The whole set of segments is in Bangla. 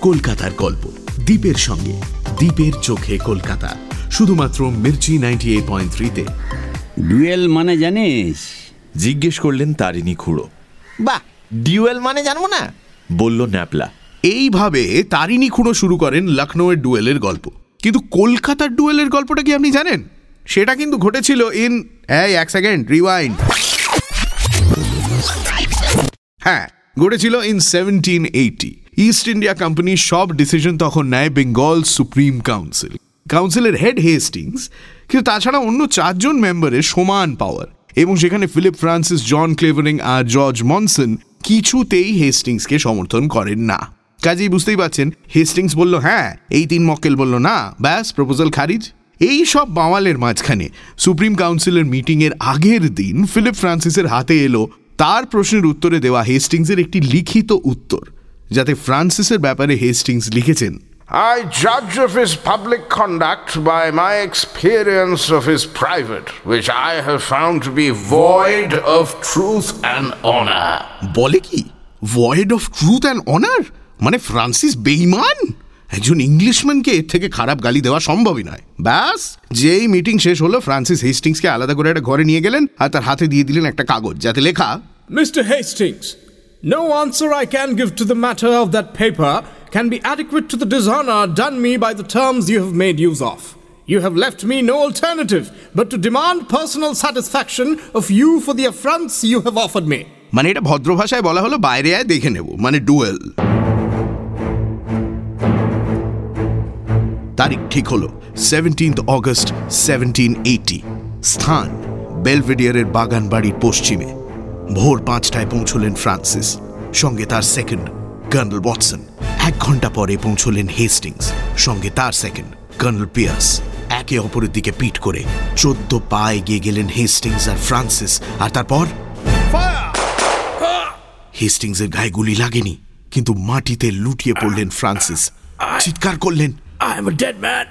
কলকাতার গল্প। দ্বীপের সঙ্গে দ্বীপের চোখে কলকাতা। শুধুমাত্র মির্চি নাইনটি এইট পয়েন্ট থ্রিতে। ডুয়েল মানে জানিস? জিজ্ঞেস করলেন তারিণী খুঁড়ো। বাহ ডিউয়েল মানে জানব না? বলল ন্যাপলা। এইভাবে তারিণী খুঁড়ো শুরু করেন লখনৌয়ের ডুয়েলের গল্প। কিন্তু কলকাতার ডুয়েলের গল্পটা কি আপনি জানেন? সেটা কিন্তু ঘটেছিল ইন এই এক সেকেন্ড রিওয়াইন্ড হ্যাঁ ঘটেছিল in seventeen eighty East India company সব ডিসিশন তখন নেয় বেঙ্গল সুপ্রিম কাউন্সিল কাউন্সিলের হেড হেস্টিংস কিন্তু তাছাড়া অন্য চারজন মেম্বারের সমান পাওয়ার এবং সেখানে ফিলিপ ফ্রান্সিস জন ক্লেভারিং আর জর্জ মনসন কিছুতেই হেস্টিংসকে সমর্থন করেন না। কাজেই বুঝতেই পারছেন হেস্টিংস বলল হ্যাঁ এই তিন মক্কেল বলল, না, ব্যাস প্রপোজাল খারিজ। এই সব বাওয়ালের মাঝখানে সুপ্রিম কাউন্সিলের মিটিংয়ের আগের দিন ফিলিপ ফ্রান্সিসের হাতে এলো। তার প্রশ্নের উত্তরে দেওয়া হেস্টিংসের একটি লিখিত উত্তর। যাতে ফ্রান্সিসের ব্যাপারে হেস্টিংস লিখেছেন I judge of his public conduct by my experience of his private, which I have found to be void of truth and honor. বলে কি void of truth and honour মানে ফ্রান্সিস বেইমান একজন ইংলিশম্যানকে এর থেকে খারাপ গালি দেওয়া সম্ভবই নয় ব্যাস যেই মিটিং শেষ হলো ফ্রান্সিস হেস্টিংসকে আলাদা করে একটা ঘরে নিয়ে গেলেন আর তার হাতে দিয়ে দিলেন একটা কাগজ যাতে লেখা Mr. Hastings, no answer I can give to the matter of that paper can be adequate to the dishonor done me by the terms you have made use of. You have left me no alternative but to demand personal satisfaction of you for the affronts you have offered me. মানে এটা ভদ্র ভাষায় বলা হলো বাইরে আয় দেখে নেব মানে ডুয়েল তারিখ ঠিক হলো সেভেন্টিন্থ অগস্ট সেভেন্টিন এইটি স্থান বেলভেডিয়ারের বাগান বাড়ির পশ্চিমে ভোর পাঁচটায় পৌঁছলেন ফ্রান্সিস, সঙ্গে তার সেকেন্ড কর্নেল ওয়াটসন এক ঘণ্টা পরে পৌঁছলেন হেস্টিংস, সঙ্গে তার সেকেন্ড কর্নেল পিয়ার্স একে অপরের দিকে পিট করে চোদ্দ পা এগিয়ে গেলেন হেস্টিংস আর ফ্রান্সিস, আর তারপর? হেস্টিংসের গায়ে গুলি লাগেনি, কিন্তু মাটিতে লুটিয়ে পড়লেন ফ্রান্সিস। চিৎকার করলেন। Am a dead man.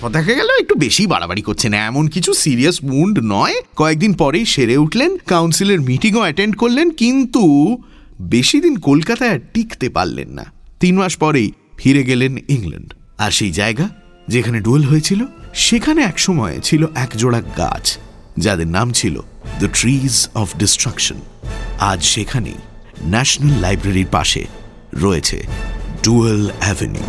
তারপর দেখা গেল একটু বেশি বাড়াবাড়ি করছেন। এমন কিছু সিরিয়াস মুন্ড নয়। কয়েকদিন পরেই সেরে উঠলেন কাউন্সিলের মিটিংও অ্যাটেন্ড করলেন, কিন্তু বেশি দিন কলকাতায় টিকতে পারলেন না। তিন মাস পরেই ফিরে গেলেন ইংল্যান্ড আর সেই জায়গা যেখানে ডুয়েল হয়েছিল, সেখানে একসময় ছিল এক জোড়া গাছ, যাদের নাম ছিল দ্য ট্রিজ অফ ডিস্ট্রাকশন আজ সেখানেই ন্যাশনাল লাইব্রেরির পাশে রয়েছে ডুয়েল অ্যাভিনিউ